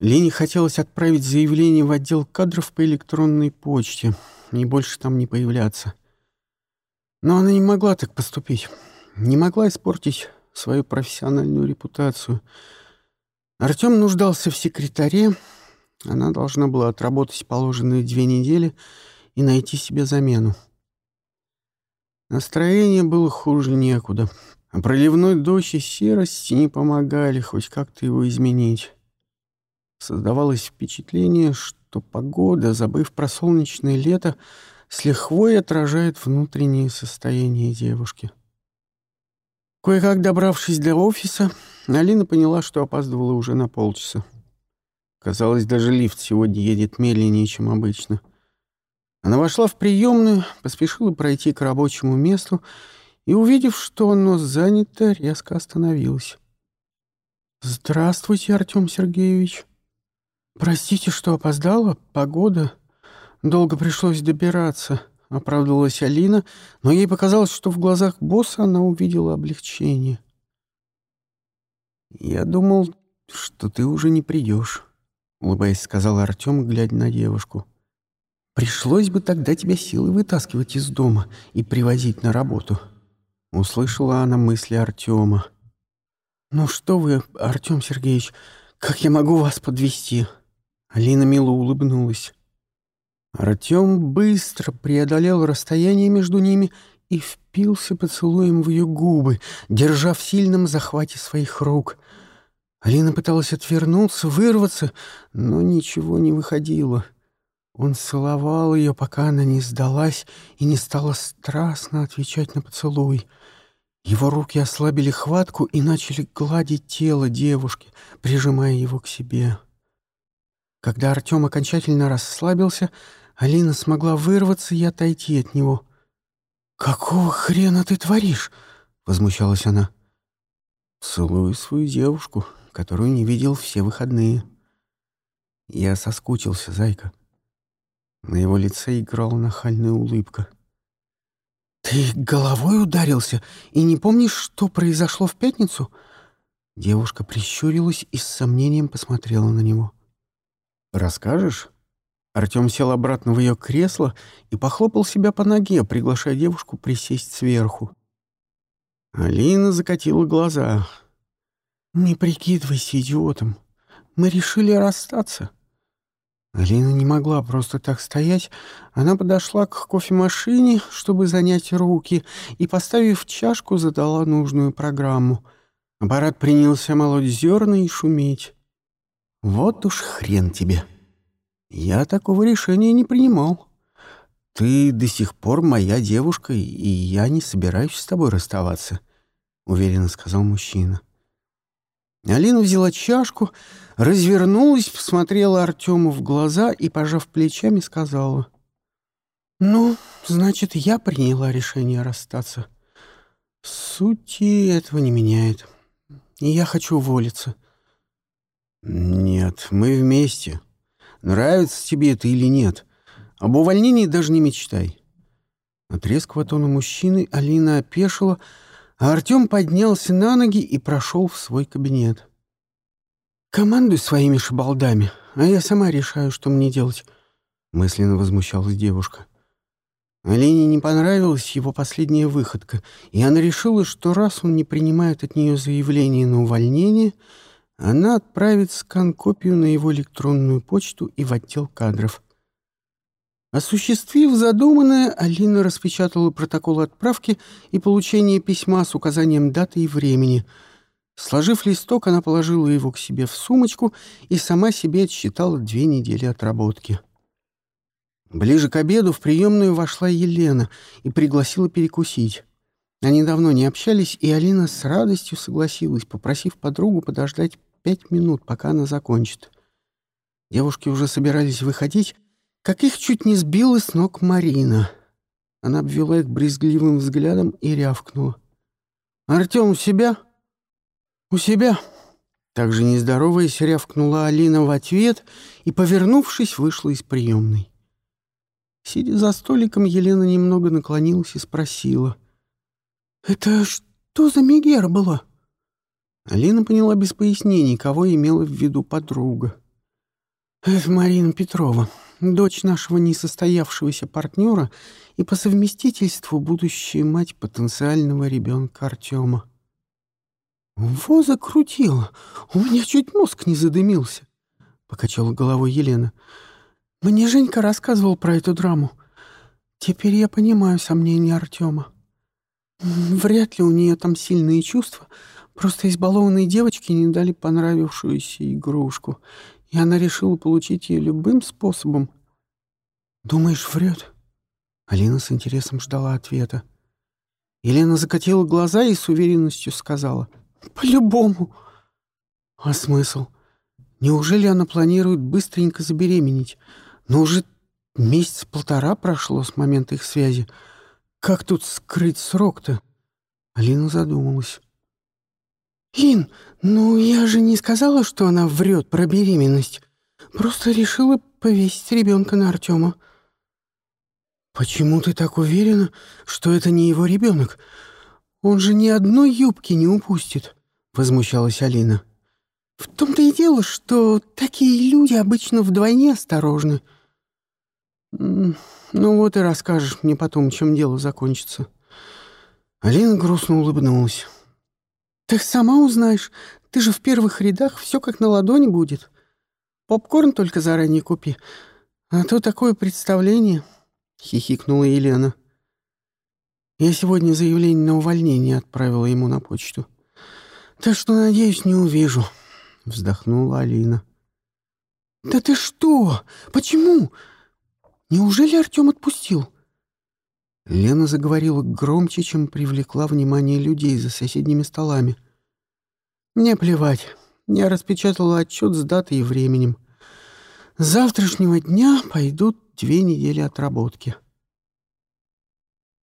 Лене хотелось отправить заявление в отдел кадров по электронной почте и больше там не появляться. Но она не могла так поступить. Не могла испортить свою профессиональную репутацию. Артем нуждался в секретаре. Она должна была отработать положенные две недели и найти себе замену. Настроение было хуже некуда, а проливной дождь и серость не помогали хоть как-то его изменить. Создавалось впечатление, что погода, забыв про солнечное лето, с лихвой отражает внутреннее состояние девушки. Кое-как добравшись до офиса, Алина поняла, что опаздывала уже на полчаса. Казалось, даже лифт сегодня едет медленнее, чем обычно. Она вошла в приемную, поспешила пройти к рабочему месту и, увидев, что оно занято, резко остановилась. «Здравствуйте, Артем Сергеевич. Простите, что опоздала. Погода. Долго пришлось добираться», — оправдывалась Алина, но ей показалось, что в глазах босса она увидела облегчение. «Я думал, что ты уже не придешь», — улыбаясь, сказал Артем, глядя на девушку. Пришлось бы тогда тебя силой вытаскивать из дома и привозить на работу. Услышала она мысли Артема. «Ну что вы, Артем Сергеевич, как я могу вас подвести? Алина мило улыбнулась. Артем быстро преодолел расстояние между ними и впился поцелуем в ее губы, держа в сильном захвате своих рук. Алина пыталась отвернуться, вырваться, но ничего не выходило — он целовал ее, пока она не сдалась и не стала страстно отвечать на поцелуй. Его руки ослабили хватку и начали гладить тело девушки, прижимая его к себе. Когда Артем окончательно расслабился, Алина смогла вырваться и отойти от него. «Какого хрена ты творишь?» — возмущалась она. «Целую свою девушку, которую не видел все выходные. Я соскучился, зайка. На его лице играла нахальная улыбка. «Ты головой ударился и не помнишь, что произошло в пятницу?» Девушка прищурилась и с сомнением посмотрела на него. «Расскажешь?» Артем сел обратно в ее кресло и похлопал себя по ноге, приглашая девушку присесть сверху. Алина закатила глаза. «Не прикидывайся идиотом. Мы решили расстаться. Алина не могла просто так стоять. Она подошла к кофемашине, чтобы занять руки, и, поставив чашку, задала нужную программу. Аппарат принялся молоть зерна и шуметь. «Вот уж хрен тебе! Я такого решения не принимал. Ты до сих пор моя девушка, и я не собираюсь с тобой расставаться», — уверенно сказал мужчина. Алина взяла чашку, развернулась, посмотрела Артему в глаза и, пожав плечами, сказала. «Ну, значит, я приняла решение расстаться. Сути этого не меняет. И я хочу уволиться». «Нет, мы вместе. Нравится тебе это или нет. Об увольнении даже не мечтай». От резкого тона мужчины Алина опешила, а Артем поднялся на ноги и прошел в свой кабинет. «Командуй своими шабалдами, а я сама решаю, что мне делать», — мысленно возмущалась девушка. Алине не понравилась его последняя выходка, и она решила, что раз он не принимает от нее заявление на увольнение, она отправит скан-копию на его электронную почту и в отдел кадров. Осуществив задуманное, Алина распечатала протокол отправки и получения письма с указанием даты и времени — Сложив листок, она положила его к себе в сумочку и сама себе отсчитала две недели отработки. Ближе к обеду в приемную вошла Елена и пригласила перекусить. Они давно не общались, и Алина с радостью согласилась, попросив подругу подождать пять минут, пока она закончит. Девушки уже собирались выходить, как их чуть не сбила с ног Марина. Она обвела их брезгливым взглядом и рявкнула. «Артем у себя?» «У себя». Также нездороваясь, рявкнула Алина в ответ и, повернувшись, вышла из приемной. Сидя за столиком, Елена немного наклонилась и спросила. «Это что за Мегера была?» Алина поняла без пояснений, кого имела в виду подруга. Это Марина Петрова, дочь нашего несостоявшегося партнера и по совместительству будущая мать потенциального ребенка Артема. «Во закрутила! У меня чуть мозг не задымился!» — покачала головой Елена. «Мне Женька рассказывал про эту драму. Теперь я понимаю сомнения Артема. Вряд ли у нее там сильные чувства, просто избалованные девочки не дали понравившуюся игрушку, и она решила получить ее любым способом. «Думаешь, врет?» Алина с интересом ждала ответа. Елена закатила глаза и с уверенностью сказала. «По-любому». «А смысл? Неужели она планирует быстренько забеременеть? Но уже месяц-полтора прошло с момента их связи. Как тут скрыть срок-то?» Алина задумалась. «Лин, ну я же не сказала, что она врет про беременность. Просто решила повесить ребенка на Артема». «Почему ты так уверена, что это не его ребенок? Он же ни одной юбки не упустит», — возмущалась Алина. «В том-то и дело, что такие люди обычно вдвойне осторожны». «Ну вот и расскажешь мне потом, чем дело закончится». Алина грустно улыбнулась. «Ты сама узнаешь. Ты же в первых рядах все как на ладони будет. Попкорн только заранее купи. А то такое представление...» — хихикнула Елена. «Я сегодня заявление на увольнение отправила ему на почту. Так что, надеюсь, не увижу», — вздохнула Алина. «Да ты что? Почему? Неужели Артем отпустил?» Лена заговорила громче, чем привлекла внимание людей за соседними столами. «Мне плевать. Я распечатала отчет с датой и временем. С завтрашнего дня пойдут две недели отработки».